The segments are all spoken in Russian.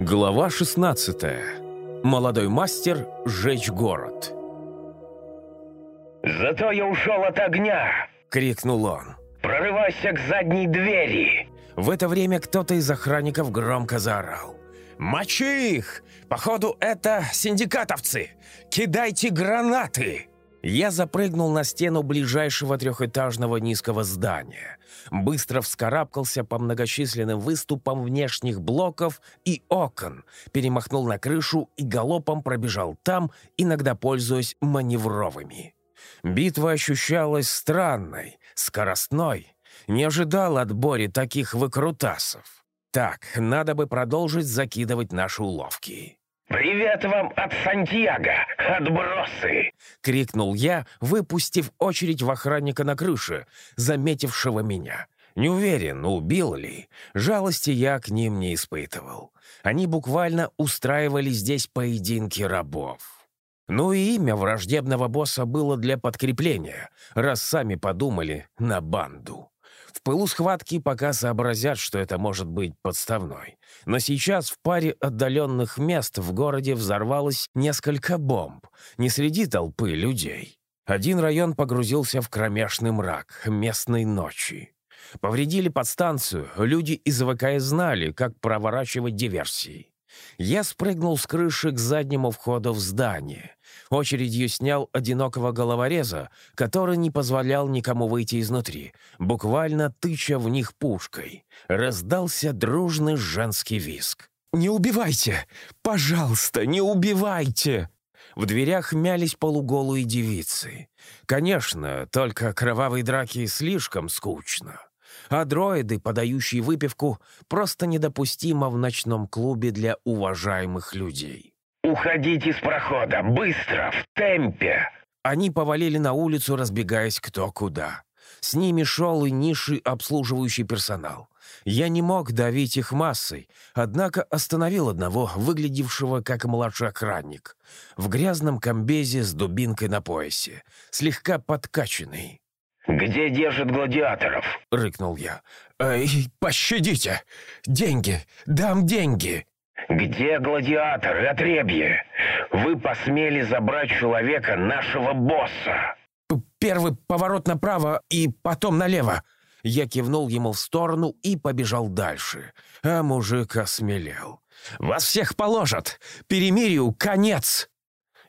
Глава 16. Молодой мастер «Жечь город». «Зато я ушел от огня!» — крикнул он. «Прорывайся к задней двери!» В это время кто-то из охранников громко заорал. «Мочи их! Походу, это синдикатовцы! Кидайте гранаты!» Я запрыгнул на стену ближайшего трехэтажного низкого здания, быстро вскарабкался по многочисленным выступам внешних блоков и окон, перемахнул на крышу и галопом пробежал там, иногда пользуясь маневровыми. Битва ощущалась странной, скоростной. Не ожидал от Бори таких выкрутасов. Так, надо бы продолжить закидывать наши уловки. «Привет вам от Сантьяго, отбросы!» — крикнул я, выпустив очередь в охранника на крыше, заметившего меня. Не уверен, убил ли. Жалости я к ним не испытывал. Они буквально устраивали здесь поединки рабов. Ну и имя враждебного босса было для подкрепления, раз сами подумали на банду. В пылу схватки пока сообразят, что это может быть подставной. Но сейчас в паре отдаленных мест в городе взорвалось несколько бомб, не среди толпы людей. Один район погрузился в кромешный мрак местной ночи. Повредили подстанцию, люди из ВКС знали, как проворачивать диверсии. Я спрыгнул с крыши к заднему входу в здание. Очередью снял одинокого головореза, который не позволял никому выйти изнутри, буквально тыча в них пушкой. Раздался дружный женский виск. «Не убивайте! Пожалуйста, не убивайте!» В дверях мялись полуголые девицы. Конечно, только кровавой драки слишком скучно а дроиды, подающие выпивку, просто недопустимо в ночном клубе для уважаемых людей. «Уходите с прохода! Быстро! В темпе!» Они повалили на улицу, разбегаясь кто куда. С ними шел и ниши обслуживающий персонал. Я не мог давить их массой, однако остановил одного, выглядевшего как младший охранник, в грязном комбезе с дубинкой на поясе, слегка подкачанный. «Где держат гладиаторов?» — рыкнул я. «Эй, пощадите! Деньги! Дам деньги!» «Где гладиаторы, отребье? Вы посмели забрать человека нашего босса!» «Первый поворот направо и потом налево!» Я кивнул ему в сторону и побежал дальше. А мужик осмелел. «Вас всех положат! Перемирию конец!»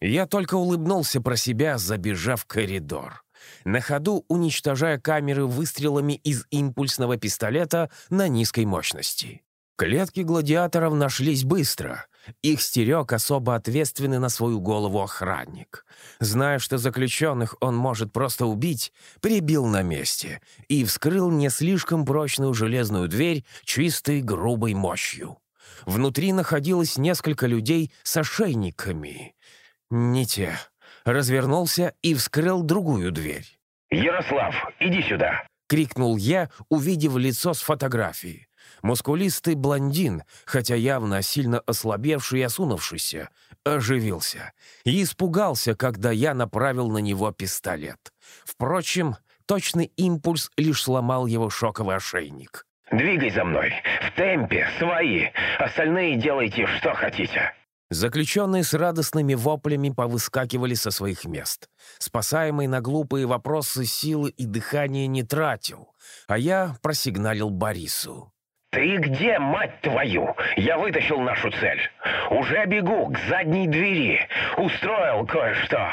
Я только улыбнулся про себя, забежав в коридор на ходу уничтожая камеры выстрелами из импульсного пистолета на низкой мощности. Клетки гладиаторов нашлись быстро. Их стерег особо ответственный на свою голову охранник. Зная, что заключенных он может просто убить, прибил на месте и вскрыл не слишком прочную железную дверь чистой грубой мощью. Внутри находилось несколько людей с ошейниками. Не те развернулся и вскрыл другую дверь. «Ярослав, иди сюда!» — крикнул я, увидев лицо с фотографии. Мускулистый блондин, хотя явно сильно ослабевший и осунувшийся, оживился и испугался, когда я направил на него пистолет. Впрочем, точный импульс лишь сломал его шоковый ошейник. «Двигай за мной! В темпе! Свои! Остальные делайте, что хотите!» Заключенные с радостными воплями повыскакивали со своих мест. Спасаемый на глупые вопросы силы и дыхания не тратил, а я просигналил Борису. «Ты где, мать твою? Я вытащил нашу цель. Уже бегу к задней двери. Устроил кое-что.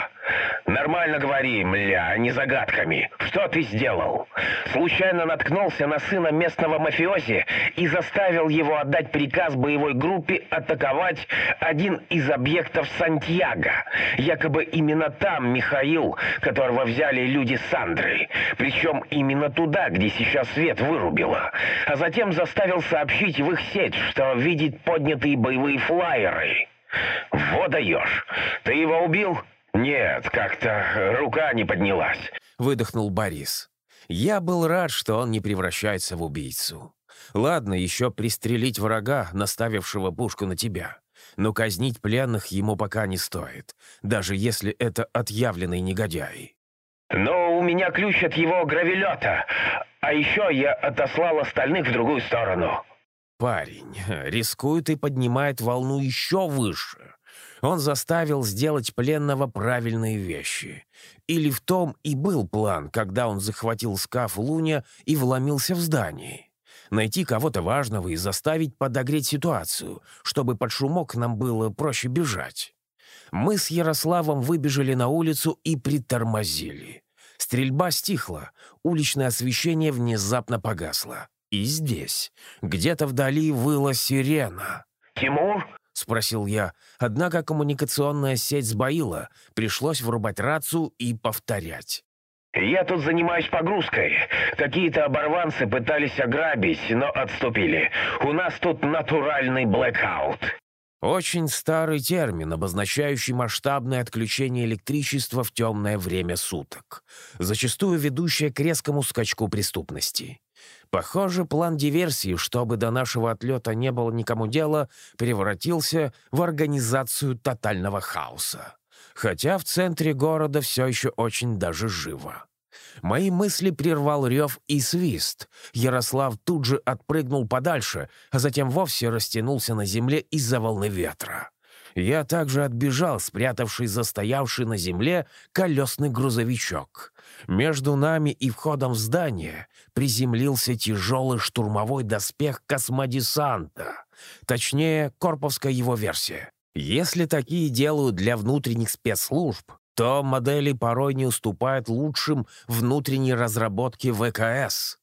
Нормально говори, мля, а не загадками. Что ты сделал? Случайно наткнулся на сына местного мафиози и заставил его отдать приказ боевой группе атаковать один из объектов Сантьяго. Якобы именно там Михаил, которого взяли люди Сандры. Причем именно туда, где сейчас свет вырубило. А затем заставил сообщить в их сеть, что видит поднятые боевые флайеры. Вот даешь. Ты его убил? «Нет, как-то рука не поднялась», — выдохнул Борис. Я был рад, что он не превращается в убийцу. Ладно, еще пристрелить врага, наставившего пушку на тебя. Но казнить пленных ему пока не стоит, даже если это отъявленный негодяй. «Но у меня ключ от его гравелета, а еще я отослал остальных в другую сторону». Парень рискует и поднимает волну еще выше. Он заставил сделать пленного правильные вещи. Или в том и был план, когда он захватил скаф Луня и вломился в здание. Найти кого-то важного и заставить подогреть ситуацию, чтобы под шумок нам было проще бежать. Мы с Ярославом выбежали на улицу и притормозили. Стрельба стихла, уличное освещение внезапно погасло. И здесь, где-то вдали, выла сирена. «Тимур?» — спросил я. Однако коммуникационная сеть сбоила. Пришлось врубать рацию и повторять. «Я тут занимаюсь погрузкой. Какие-то оборванцы пытались ограбить, но отступили. У нас тут натуральный блэкаут». Очень старый термин, обозначающий масштабное отключение электричества в темное время суток, зачастую ведущее к резкому скачку преступности. Похоже, план диверсии, чтобы до нашего отлета не было никому дела, превратился в организацию тотального хаоса. Хотя в центре города все еще очень даже живо. Мои мысли прервал рев и свист. Ярослав тут же отпрыгнул подальше, а затем вовсе растянулся на земле из-за волны ветра. Я также отбежал, спрятавший застоявший на земле колесный грузовичок. Между нами и входом в здание приземлился тяжелый штурмовой доспех космодесанта. Точнее, корповская его версия. Если такие делают для внутренних спецслужб, то модели порой не уступают лучшим внутренней разработке ВКС.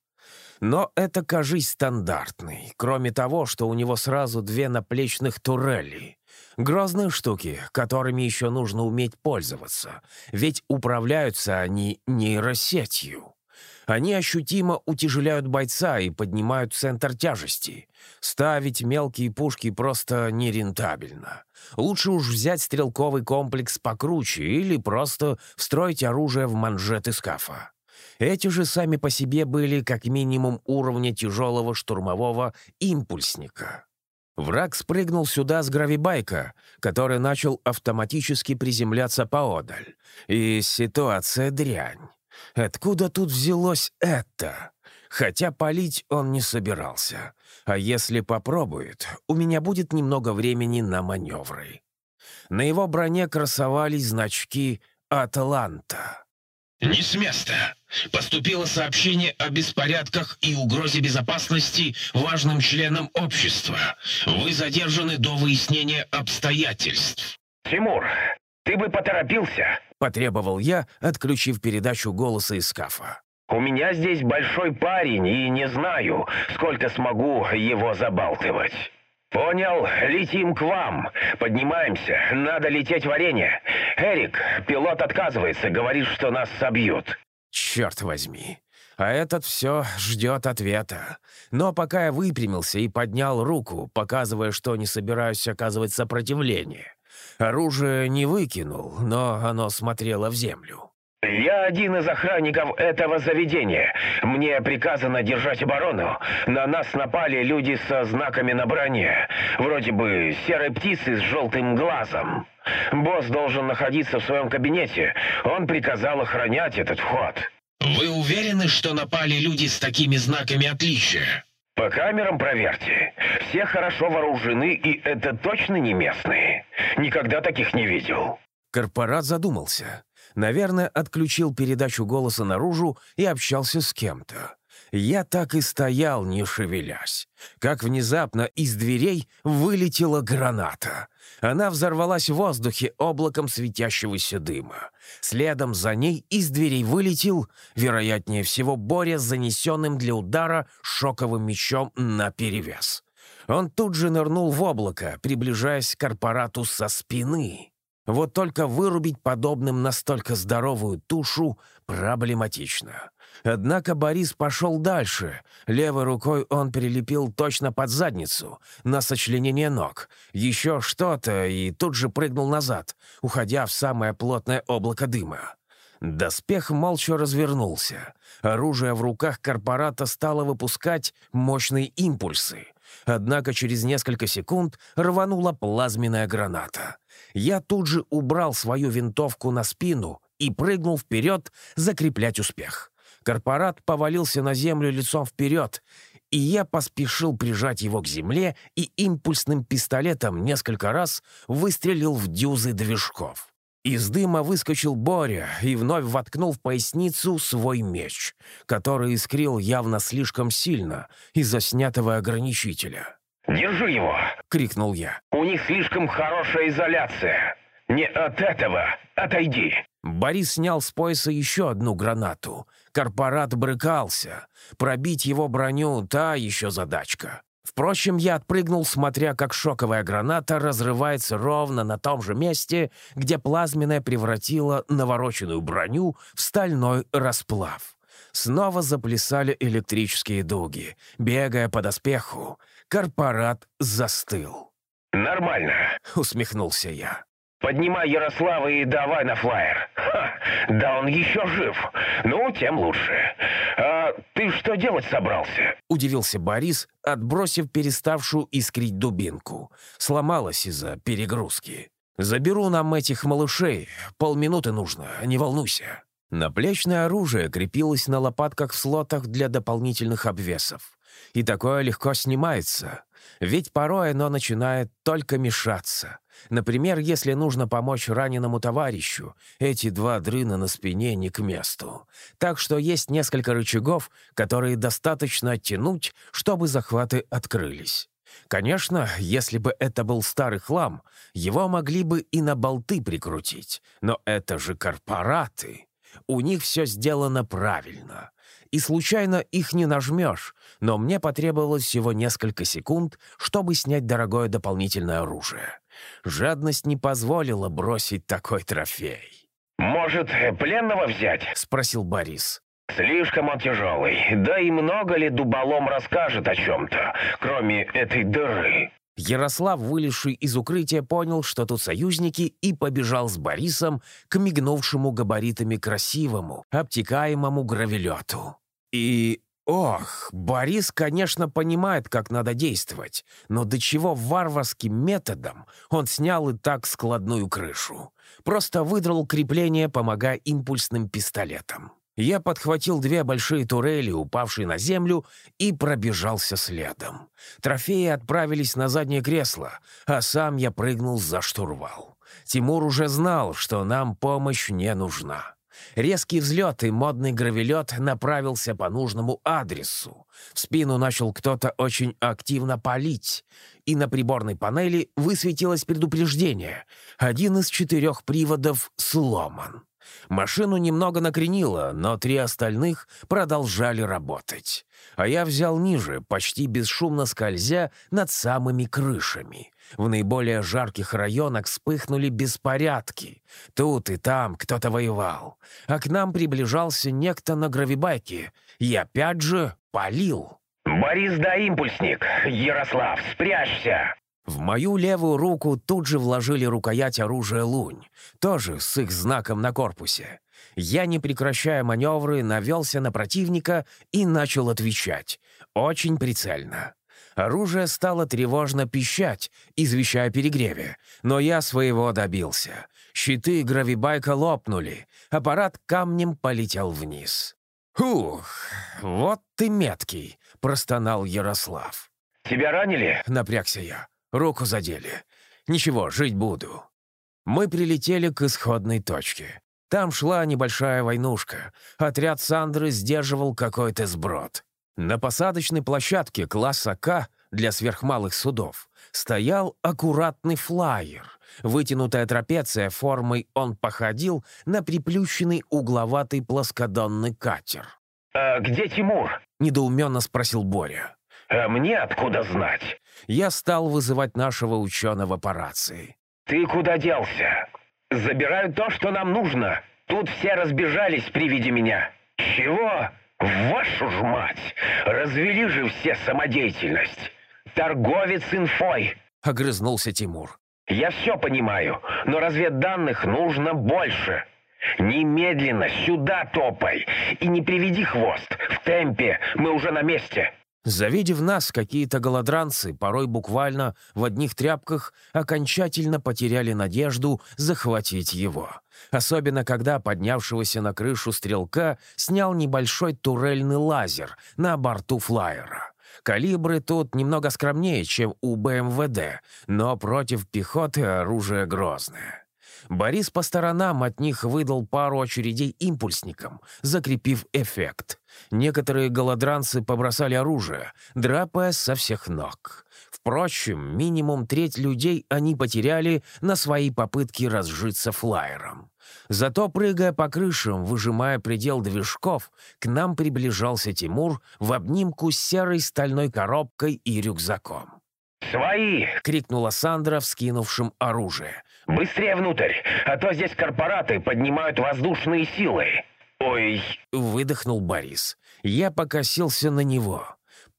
Но это, кажись, стандартный, кроме того, что у него сразу две наплечных турели. Грозные штуки, которыми еще нужно уметь пользоваться, ведь управляются они нейросетью. Они ощутимо утяжеляют бойца и поднимают центр тяжести. Ставить мелкие пушки просто нерентабельно. Лучше уж взять стрелковый комплекс покруче или просто встроить оружие в манжеты скафа. Эти же сами по себе были как минимум уровня тяжелого штурмового импульсника. Враг спрыгнул сюда с гравибайка, который начал автоматически приземляться поодаль. И ситуация дрянь. Откуда тут взялось это? Хотя палить он не собирался. А если попробует, у меня будет немного времени на маневры. На его броне красовались значки «Атланта». «Не с места. Поступило сообщение о беспорядках и угрозе безопасности важным членам общества. Вы задержаны до выяснения обстоятельств». «Тимур, ты бы поторопился», — потребовал я, отключив передачу голоса из скафа. «У меня здесь большой парень, и не знаю, сколько смогу его забалтывать». «Понял, летим к вам. Поднимаемся, надо лететь в арене. Эрик, пилот отказывается, говорит, что нас собьют». «Черт возьми. А этот все ждет ответа. Но пока я выпрямился и поднял руку, показывая, что не собираюсь оказывать сопротивление, оружие не выкинул, но оно смотрело в землю. «Я один из охранников этого заведения. Мне приказано держать оборону. На нас напали люди со знаками на броне. Вроде бы серой птицы с желтым глазом. Босс должен находиться в своем кабинете. Он приказал охранять этот вход». «Вы уверены, что напали люди с такими знаками отличия?» «По камерам проверьте. Все хорошо вооружены, и это точно не местные. Никогда таких не видел». Корпорат задумался. Наверное, отключил передачу голоса наружу и общался с кем-то. Я так и стоял, не шевелясь. Как внезапно из дверей вылетела граната. Она взорвалась в воздухе облаком светящегося дыма. Следом за ней из дверей вылетел, вероятнее всего, Боря с занесенным для удара шоковым мечом наперевес. Он тут же нырнул в облако, приближаясь к корпорату со спины. Вот только вырубить подобным настолько здоровую тушу проблематично. Однако Борис пошел дальше. Левой рукой он прилепил точно под задницу, на сочленение ног. Еще что-то, и тут же прыгнул назад, уходя в самое плотное облако дыма. Доспех молча развернулся. Оружие в руках корпората стало выпускать мощные импульсы. Однако через несколько секунд рванула плазменная граната. Я тут же убрал свою винтовку на спину и прыгнул вперед закреплять успех. Корпорат повалился на землю лицом вперед, и я поспешил прижать его к земле и импульсным пистолетом несколько раз выстрелил в дюзы движков. Из дыма выскочил Боря и вновь воткнул в поясницу свой меч, который искрил явно слишком сильно из-за снятого ограничителя. «Держи его!» — крикнул я. «У них слишком хорошая изоляция. Не от этого. Отойди!» Борис снял с пояса еще одну гранату. Корпорат брыкался. Пробить его броню — та еще задачка. Впрочем, я отпрыгнул, смотря как шоковая граната разрывается ровно на том же месте, где плазменная превратила навороченную броню в стальной расплав. Снова заплясали электрические дуги. Бегая по доспеху, корпорат застыл. «Нормально», — усмехнулся я. Поднимай Ярослава и давай на флайер. Ха, да он еще жив. Ну, тем лучше. А ты что делать собрался? Удивился Борис, отбросив переставшую искрить дубинку. Сломалась из-за перегрузки. Заберу нам этих малышей. Полминуты нужно, не волнуйся. Наплечное оружие крепилось на лопатках в слотах для дополнительных обвесов. И такое легко снимается. Ведь порой оно начинает только мешаться. Например, если нужно помочь раненому товарищу, эти два дрына на спине не к месту. Так что есть несколько рычагов, которые достаточно оттянуть, чтобы захваты открылись. Конечно, если бы это был старый хлам, его могли бы и на болты прикрутить. Но это же корпораты. У них все сделано правильно и случайно их не нажмешь, но мне потребовалось всего несколько секунд, чтобы снять дорогое дополнительное оружие. Жадность не позволила бросить такой трофей. «Может, пленного взять?» — спросил Борис. «Слишком он тяжелый. Да и много ли дуболом расскажет о чем-то, кроме этой дыры?» Ярослав, вылезший из укрытия, понял, что тут союзники, и побежал с Борисом к мигнувшему габаритами красивому, обтекаемому гравелету. И, ох, Борис, конечно, понимает, как надо действовать, но до чего варварским методом он снял и так складную крышу. Просто выдрал крепление, помогая импульсным пистолетом. Я подхватил две большие турели, упавшие на землю, и пробежался следом. Трофеи отправились на заднее кресло, а сам я прыгнул за штурвал. Тимур уже знал, что нам помощь не нужна. Резкий взлет и модный гравелет направился по нужному адресу. В спину начал кто-то очень активно палить, и на приборной панели высветилось предупреждение. Один из четырех приводов сломан. Машину немного накренило, но три остальных продолжали работать. А я взял ниже, почти бесшумно скользя над самыми крышами. В наиболее жарких районах вспыхнули беспорядки. Тут и там кто-то воевал. А к нам приближался некто на гравибайке. И опять же палил. «Борис да импульсник! Ярослав, спрячься!» В мою левую руку тут же вложили рукоять оружия «Лунь», тоже с их знаком на корпусе. Я, не прекращая маневры, навелся на противника и начал отвечать. Очень прицельно. Оружие стало тревожно пищать, извещая перегреве, но я своего добился. Щиты гравибайка лопнули, аппарат камнем полетел вниз. «Ух, вот ты меткий!» — простонал Ярослав. «Тебя ранили?» — напрягся я. Руку задели. Ничего, жить буду. Мы прилетели к исходной точке. Там шла небольшая войнушка. Отряд Сандры сдерживал какой-то сброд. На посадочной площадке класса К для сверхмалых судов стоял аккуратный флайер. Вытянутая трапеция формой он походил на приплющенный угловатый плоскодонный катер. «А где Тимур?» — недоуменно спросил Боря. «А мне откуда знать?» Я стал вызывать нашего ученого по рации. «Ты куда делся? Забирают то, что нам нужно. Тут все разбежались при виде меня. Чего? Вашу ж мать! Развели же все самодеятельность. Торговец инфой!» — огрызнулся Тимур. «Я все понимаю, но разведданных нужно больше. Немедленно сюда топай и не приведи хвост. В темпе мы уже на месте». Завидев нас, какие-то голодранцы, порой буквально в одних тряпках, окончательно потеряли надежду захватить его. Особенно, когда поднявшегося на крышу стрелка снял небольшой турельный лазер на борту флайера. Калибры тут немного скромнее, чем у БМВД, но против пехоты оружие грозное. Борис по сторонам от них выдал пару очередей импульсникам, закрепив эффект. Некоторые голодранцы побросали оружие, драпая со всех ног. Впрочем, минимум треть людей они потеряли на свои попытки разжиться флайером. Зато, прыгая по крышам, выжимая предел движков, к нам приближался Тимур в обнимку с серой стальной коробкой и рюкзаком. «Свои!» — крикнула Сандра, вскинувшим оружие. «Быстрее внутрь, а то здесь корпораты поднимают воздушные силы!» «Ой!» — выдохнул Борис. Я покосился на него.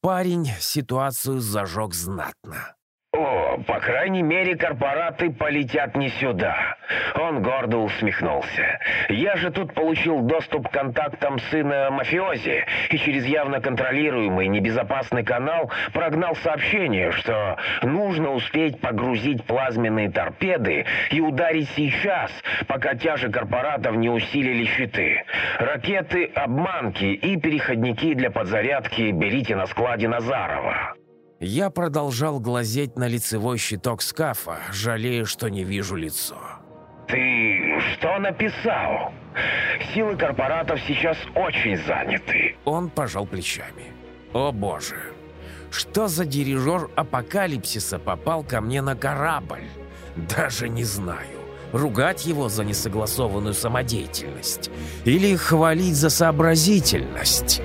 Парень ситуацию зажег знатно. «О, по крайней мере, корпораты полетят не сюда». Он гордо усмехнулся. «Я же тут получил доступ к контактам сына мафиози, и через явно контролируемый небезопасный канал прогнал сообщение, что нужно успеть погрузить плазменные торпеды и ударить сейчас, пока тяжи корпоратов не усилили щиты. Ракеты, обманки и переходники для подзарядки берите на складе Назарова». Я продолжал глазеть на лицевой щиток скафа, жалея, что не вижу лицо. «Ты что написал? Силы корпоратов сейчас очень заняты». Он пожал плечами. «О боже, что за дирижер апокалипсиса попал ко мне на корабль? Даже не знаю, ругать его за несогласованную самодеятельность или хвалить за сообразительность».